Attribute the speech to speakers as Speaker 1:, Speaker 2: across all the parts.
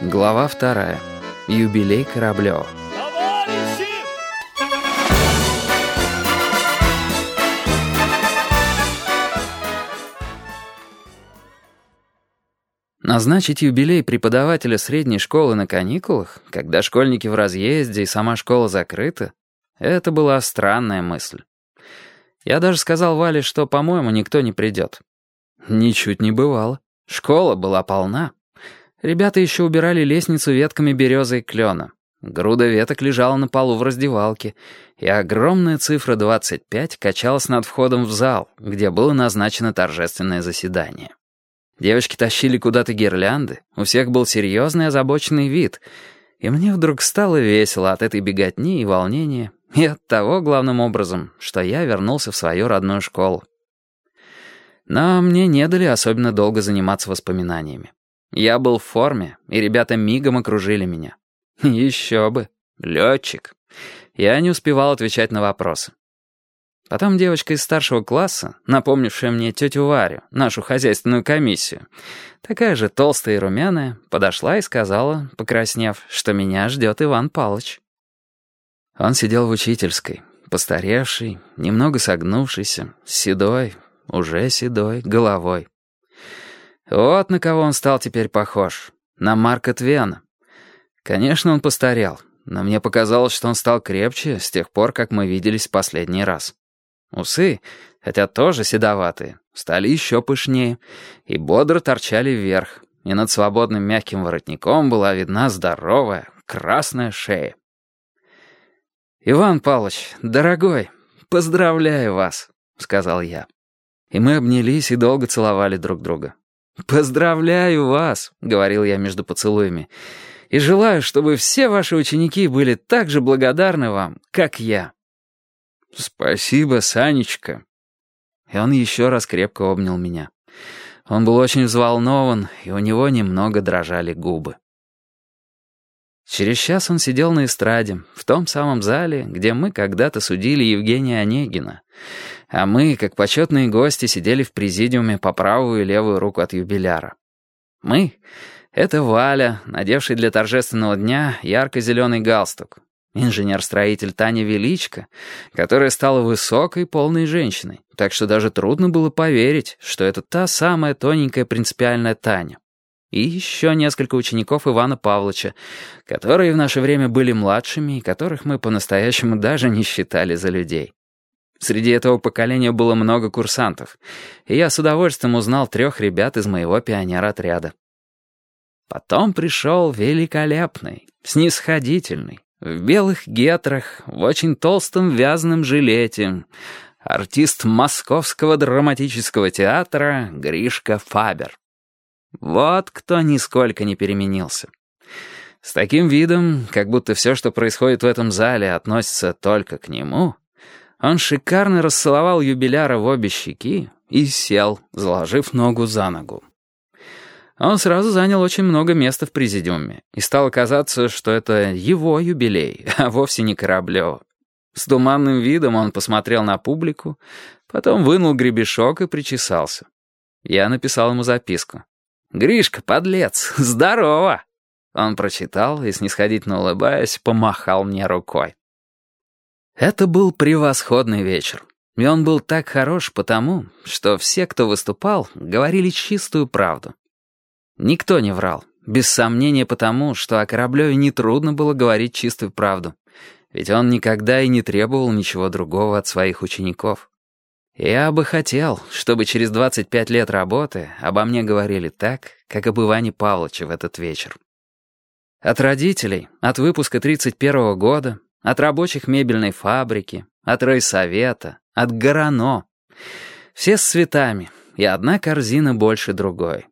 Speaker 1: Глава вторая. Юбилей Кораблёва. Назначить юбилей преподавателя средней школы на каникулах, когда школьники в разъезде и сама школа закрыта, это была странная мысль. Я даже сказал Вале, что, по-моему, никто не придет. Ничуть не бывало. Школа была полна. Ребята еще убирали лестницу ветками березы и клена. Груда веток лежала на полу в раздевалке, и огромная цифра 25 качалась над входом в зал, где было назначено торжественное заседание. Девочки тащили куда-то гирлянды, у всех был серьезный озабоченный вид, и мне вдруг стало весело от этой беготни и волнения, и от того, главным образом, что я вернулся в свою родную школу. Но мне не дали особенно долго заниматься воспоминаниями. Я был в форме, и ребята мигом окружили меня. Еще бы. Летчик. Я не успевал отвечать на вопросы. Потом девочка из старшего класса, напомнившая мне тетю Варю, нашу хозяйственную комиссию, такая же толстая и румяная, подошла и сказала, покраснев, что меня ждет Иван Палыч. Он сидел в учительской, постаревший, немного согнувшийся, седой, уже седой, головой. Вот на кого он стал теперь похож. На Марка Твена. Конечно, он постарел, но мне показалось, что он стал крепче с тех пор, как мы виделись в последний раз. Усы, хотя тоже седоватые, стали еще пышнее и бодро торчали вверх, и над свободным мягким воротником была видна здоровая красная шея. «Иван Павлович, дорогой, поздравляю вас», — сказал я. И мы обнялись и долго целовали друг друга. «Поздравляю вас», — говорил я между поцелуями, «и желаю, чтобы все ваши ученики были так же благодарны вам, как я». «Спасибо, Санечка». И он еще раз крепко обнял меня. Он был очень взволнован, и у него немного дрожали губы. Через час он сидел на эстраде, в том самом зале, где мы когда-то судили Евгения Онегина, а мы, как почетные гости, сидели в президиуме по правую и левую руку от юбиляра. Мы — это Валя, надевший для торжественного дня ярко-зеленый галстук, инженер-строитель Таня Величко, которая стала высокой, полной женщиной, так что даже трудно было поверить, что это та самая тоненькая принципиальная Таня. И еще несколько учеников Ивана Павловича, которые в наше время были младшими и которых мы по-настоящему даже не считали за людей. Среди этого поколения было много курсантов, и я с удовольствием узнал трех ребят из моего пионер-отряда. Потом пришел великолепный, снисходительный, в белых гетрах, в очень толстом вязаном жилете, артист Московского драматического театра Гришка Фабер. Вот кто нисколько не переменился. С таким видом, как будто все, что происходит в этом зале, относится только к нему — он шикарно расцеловал юбиляра в обе щеки и сел, заложив ногу за ногу. Он сразу занял очень много места в президиуме, и стало казаться, что это его юбилей, а вовсе не Кораблёва. С туманным видом он посмотрел на публику, потом вынул гребешок и причесался. Я написал ему записку. «Гришка, подлец, здорово!» Он прочитал и, снисходительно улыбаясь, помахал мне рукой. Это был превосходный вечер. И он был так хорош потому, что все, кто выступал, говорили чистую правду. Никто не врал. Без сомнения потому, что о Кораблеве нетрудно было говорить чистую правду. Ведь он никогда и не требовал ничего другого от своих учеников. Я бы хотел, чтобы через 25 лет работы обо мне говорили так, как об Иване Павловиче в этот вечер. От родителей, от выпуска 31 -го года, от рабочих мебельной фабрики, от райсовета, от Горано. Все с цветами, и одна корзина больше другой.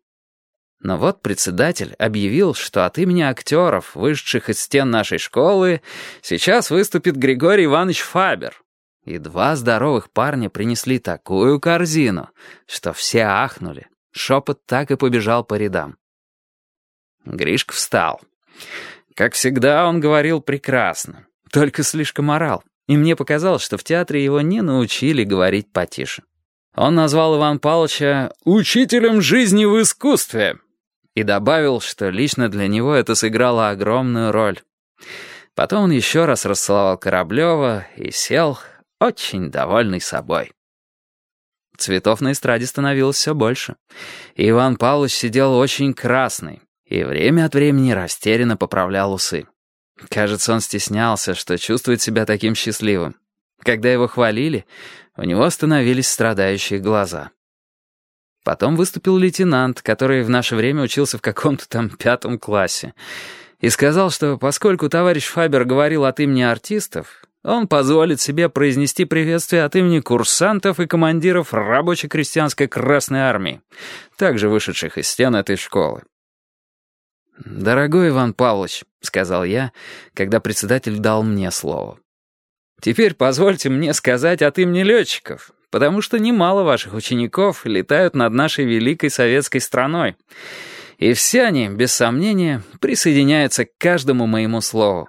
Speaker 1: Но вот председатель объявил, что от имени актеров, вышедших из стен нашей школы, сейчас выступит Григорий Иванович Фабер. И два здоровых парня принесли такую корзину, что все ахнули. Шепот так и побежал по рядам. Гришка встал. Как всегда, он говорил прекрасно. Только слишком орал, и мне показалось, что в театре его не научили говорить потише. Он назвал Иван Павловича «учителем жизни в искусстве» и добавил, что лично для него это сыграло огромную роль. Потом он еще раз расцеловал Кораблева и сел, очень довольный собой. Цветов на эстраде становилось все больше. Иван Павлович сидел очень красный и время от времени растерянно поправлял усы. Кажется, он стеснялся, что чувствует себя таким счастливым. Когда его хвалили, у него остановились страдающие глаза. Потом выступил лейтенант, который в наше время учился в каком-то там пятом классе, и сказал, что поскольку товарищ Фабер говорил от имени артистов, он позволит себе произнести приветствие от имени курсантов и командиров рабоче-крестьянской Красной Армии, также вышедших из стен этой школы. «Дорогой Иван Павлович», — сказал я, когда председатель дал мне слово. «Теперь позвольте мне сказать от имени летчиков, потому что немало ваших учеников летают над нашей великой советской страной. И все они, без сомнения, присоединяются к каждому моему слову.